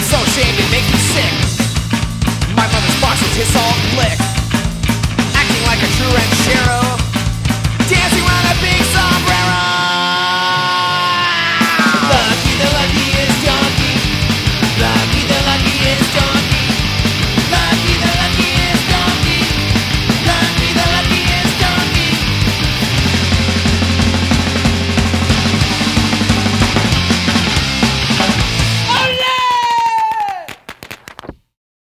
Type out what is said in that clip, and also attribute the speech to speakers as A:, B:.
A: I'm so ashamed it makes me sick. My mother's boxes hiss all lick. Acting like a true and